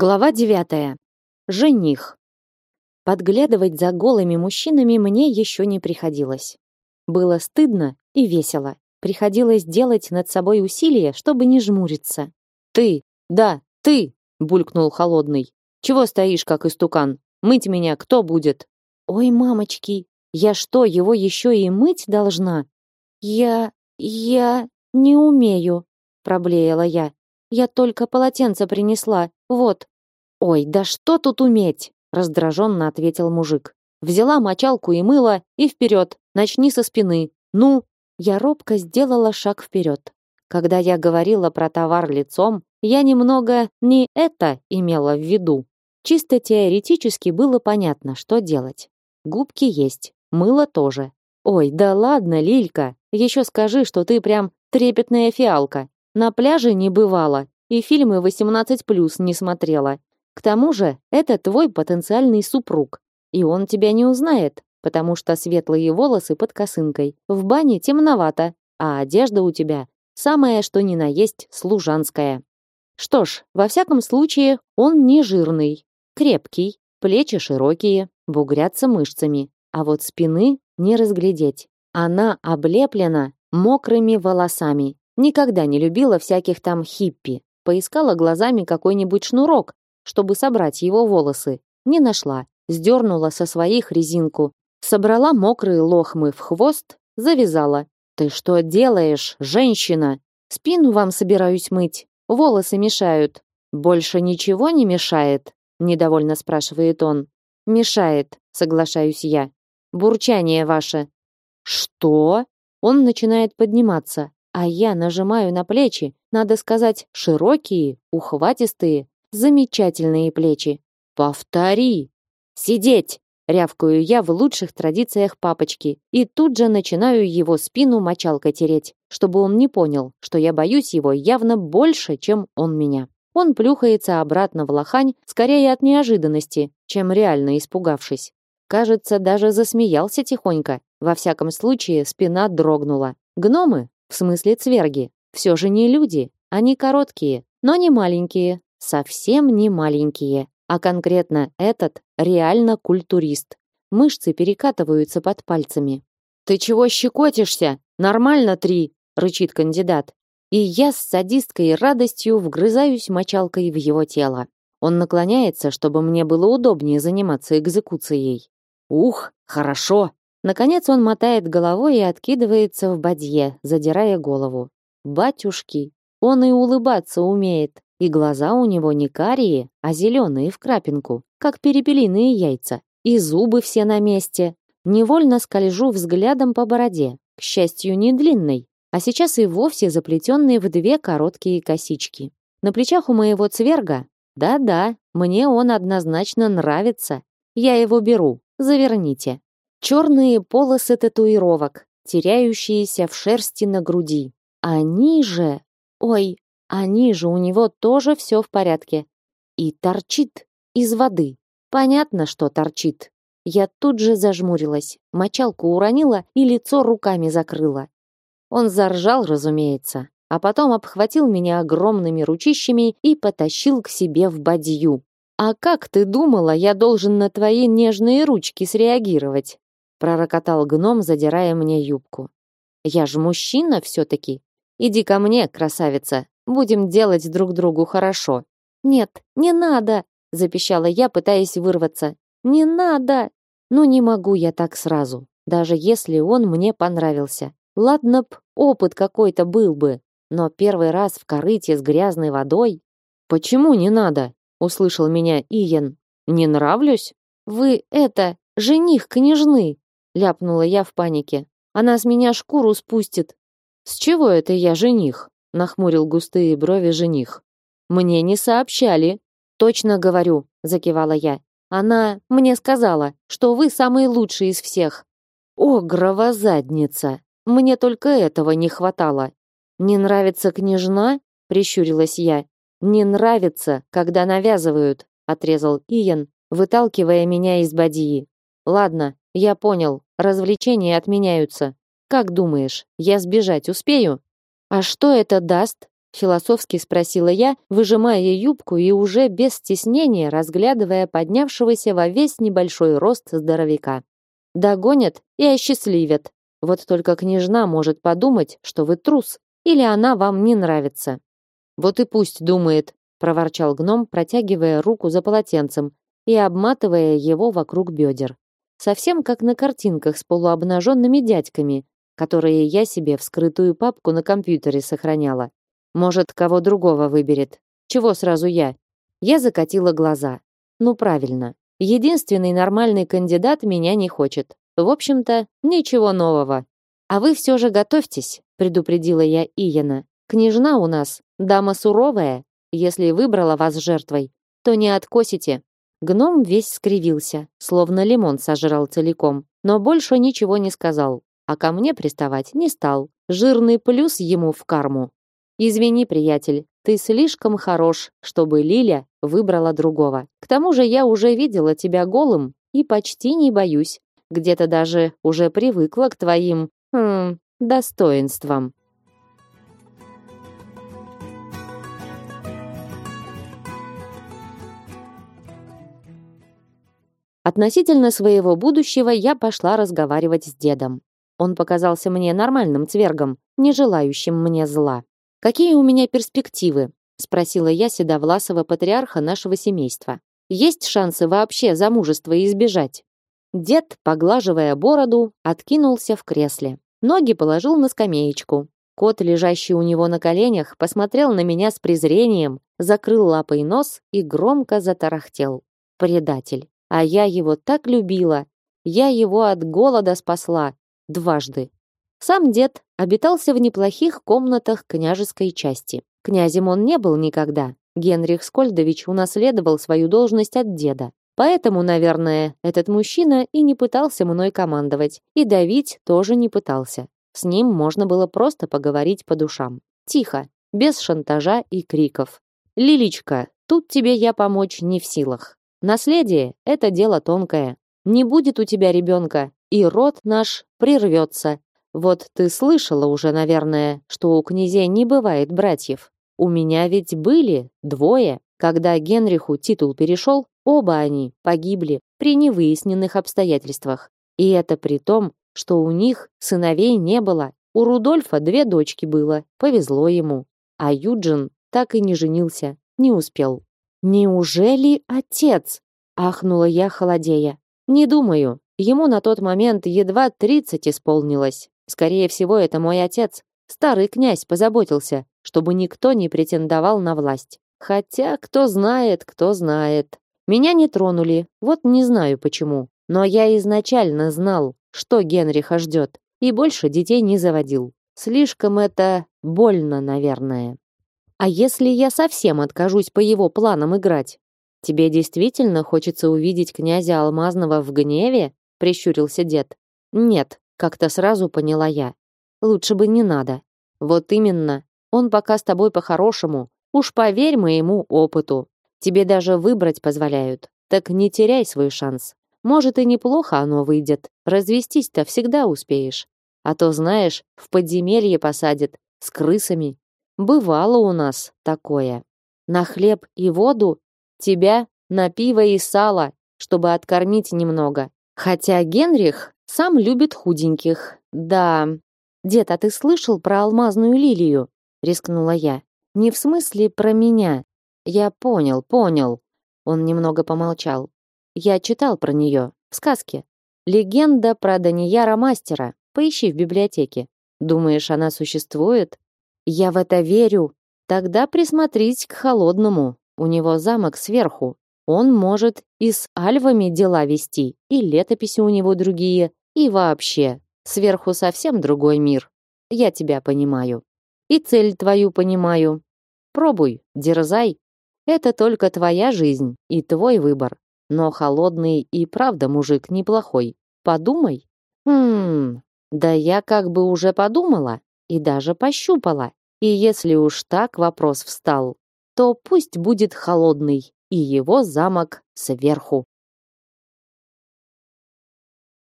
Глава 9. Жених. Подглядывать за голыми мужчинами мне еще не приходилось. Было стыдно и весело. Приходилось делать над собой усилия, чтобы не жмуриться. Ты, да, ты, булькнул холодный. Чего стоишь как истукан? Мыть меня кто будет? Ой, мамочки, я что, его еще и мыть должна? Я я не умею, проблеяла я. Я только полотенце принесла. Вот. Ой, да что тут уметь? раздраженно ответил мужик. Взяла мочалку и мыло и вперед. Начни со спины. Ну, я робко сделала шаг вперед. Когда я говорила про товар лицом, я немного не это имела в виду. Чисто теоретически было понятно, что делать. Губки есть, мыло тоже. Ой, да ладно, Лилька, еще скажи, что ты прям трепетная фиалка. На пляже не бывала и фильмы 18+ не смотрела. К тому же, это твой потенциальный супруг, и он тебя не узнает, потому что светлые волосы под косынкой. В бане темновато, а одежда у тебя самая что ни на есть служанская. Что ж, во всяком случае, он не жирный, крепкий, плечи широкие, бугрятся мышцами, а вот спины не разглядеть. Она облеплена мокрыми волосами Никогда не любила всяких там хиппи. Поискала глазами какой-нибудь шнурок, чтобы собрать его волосы. Не нашла. Сдернула со своих резинку. Собрала мокрые лохмы в хвост, завязала. «Ты что делаешь, женщина?» «Спину вам собираюсь мыть. Волосы мешают». «Больше ничего не мешает?» Недовольно спрашивает он. «Мешает», соглашаюсь я. «Бурчание ваше». «Что?» Он начинает подниматься, а я нажимаю на плечи, надо сказать, широкие, ухватистые, замечательные плечи. Повтори. Сидеть, рявкаю я в лучших традициях папочки, и тут же начинаю его спину мочалкой тереть, чтобы он не понял, что я боюсь его явно больше, чем он меня. Он плюхается обратно в лохань, скорее от неожиданности, чем реально испугавшись. Кажется, даже засмеялся тихонько. Во всяком случае, спина дрогнула. Гномы, в смысле цверги. Все же не люди. Они короткие, но не маленькие. Совсем не маленькие. А конкретно этот реально культурист. Мышцы перекатываются под пальцами. «Ты чего щекотишься? Нормально три!» — рычит кандидат. И я с садисткой радостью вгрызаюсь мочалкой в его тело. Он наклоняется, чтобы мне было удобнее заниматься экзекуцией. «Ух, хорошо!» Наконец он мотает головой и откидывается в бадье, задирая голову. Батюшки, он и улыбаться умеет, и глаза у него не карие, а зеленые в крапинку, как перепелиные яйца, и зубы все на месте. Невольно скольжу взглядом по бороде, к счастью, не длинной, а сейчас и вовсе заплетенные в две короткие косички. На плечах у моего цверга, да-да, мне он однозначно нравится. Я его беру, заверните. Черные полосы татуировок, теряющиеся в шерсти на груди. Они же... Ой, они же у него тоже все в порядке. И торчит из воды. Понятно, что торчит. Я тут же зажмурилась, мочалку уронила и лицо руками закрыла. Он заржал, разумеется, а потом обхватил меня огромными ручищами и потащил к себе в бадью. «А как ты думала, я должен на твои нежные ручки среагировать?» Пророкотал гном, задирая мне юбку. Я же мужчина все таки Иди ко мне, красавица. Будем делать друг другу хорошо. Нет, не надо, запищала я, пытаясь вырваться. Не надо. Ну не могу я так сразу, даже если он мне понравился. Ладно б, опыт какой-то был бы, но первый раз в корыте с грязной водой. Почему не надо? услышал меня Иен. Не нравлюсь? Вы это, жених княжны, ляпнула я в панике. Она с меня шкуру спустит. С чего это я жених? нахмурил густые брови жених. Мне не сообщали. Точно говорю, закивала я. Она мне сказала, что вы самый лучший из всех. О, гровозадница. Мне только этого не хватало. Не нравится княжна? прищурилась я. Не нравится, когда навязывают, отрезал Иен, выталкивая меня из бадьи. Ладно, я понял, развлечения отменяются. Как думаешь, я сбежать успею? А что это даст? философски спросила я, выжимая юбку и уже без стеснения разглядывая поднявшегося во весь небольшой рост здоровяка. Догонят и осчастливят. Вот только княжна может подумать, что вы трус, или она вам не нравится. Вот и пусть думает, проворчал гном, протягивая руку за полотенцем и обматывая его вокруг бедер. Совсем как на картинках с полуобнаженными дядьками, которые я себе в скрытую папку на компьютере сохраняла. Может, кого другого выберет. Чего сразу я? Я закатила глаза. Ну правильно. Единственный нормальный кандидат меня не хочет. В общем-то, ничего нового. А вы все же готовьтесь, предупредила я Ияна. Княжна у нас дама суровая. Если выбрала вас жертвой, то не откосите. Гном весь скривился, словно лимон сожрал целиком, но больше ничего не сказал, а ко мне приставать не стал. Жирный плюс ему в карму. Извини, приятель, ты слишком хорош, чтобы Лиля выбрала другого. К тому же я уже видела тебя голым и почти не боюсь. Где-то даже уже привыкла к твоим, хм, достоинствам. Относительно своего будущего я пошла разговаривать с дедом. Он показался мне нормальным цвергом, не желающим мне зла. «Какие у меня перспективы?» — спросила я седовласого патриарха нашего семейства. «Есть шансы вообще замужества избежать?» Дед, поглаживая бороду, откинулся в кресле. Ноги положил на скамеечку. Кот, лежащий у него на коленях, посмотрел на меня с презрением, закрыл лапой нос и громко затарахтел. Предатель. А я его так любила. Я его от голода спасла. Дважды. Сам дед обитался в неплохих комнатах княжеской части. Князем он не был никогда. Генрих Скольдович унаследовал свою должность от деда. Поэтому, наверное, этот мужчина и не пытался мной командовать, и давить тоже не пытался. С ним можно было просто поговорить по душам. Тихо, без шантажа и криков. «Лилечка, тут тебе я помочь не в силах. Наследие — это дело тонкое. Не будет у тебя ребенка, и род наш прервется. Вот ты слышала уже, наверное, что у князей не бывает братьев. У меня ведь были двое. Когда Генриху титул перешел, оба они погибли при невыясненных обстоятельствах. И это при том, что у них сыновей не было. У Рудольфа две дочки было, повезло ему. А Юджин так и не женился, не успел. Неужели отец? ахнула я, холодея. Не думаю. Ему на тот момент едва тридцать исполнилось. Скорее всего, это мой отец. Старый князь позаботился, чтобы никто не претендовал на власть. Хотя, кто знает, кто знает. Меня не тронули, вот не знаю почему. Но я изначально знал, что Генриха ждет, и больше детей не заводил. Слишком это больно, наверное. А если я совсем откажусь по его планам играть? Тебе действительно хочется увидеть князя Алмазного в гневе? прищурился дед. Нет, как-то сразу поняла я. Лучше бы не надо. Вот именно. Он пока с тобой по-хорошему. Уж поверь моему опыту. Тебе даже выбрать позволяют. Так не теряй свой шанс. Может и неплохо оно выйдет. Развестись-то всегда успеешь. А то, знаешь, в подземелье посадят с крысами Бывало у нас такое. На хлеб и воду, тебя на пиво и сало, чтобы откормить немного. Хотя Генрих сам любит худеньких. Да. Дед, а ты слышал про алмазную лилию? рискнула я. Не в смысле про меня. Я понял, понял. Он немного помолчал. Я читал про нее в сказке. Легенда про Данияра мастера. Поищи в библиотеке. Думаешь, она существует? Я в это верю. Тогда присмотрись к холодному. У него замок сверху. Он может и с альвами дела вести, и летописи у него другие, и вообще. Сверху совсем другой мир. Я тебя понимаю. И цель твою понимаю. Пробуй, дерзай. Это только твоя жизнь и твой выбор. Но холодный и правда мужик неплохой. Подумай. Хм, да я как бы уже подумала и даже пощупала. И если уж так вопрос встал, то пусть будет холодный и его замок сверху.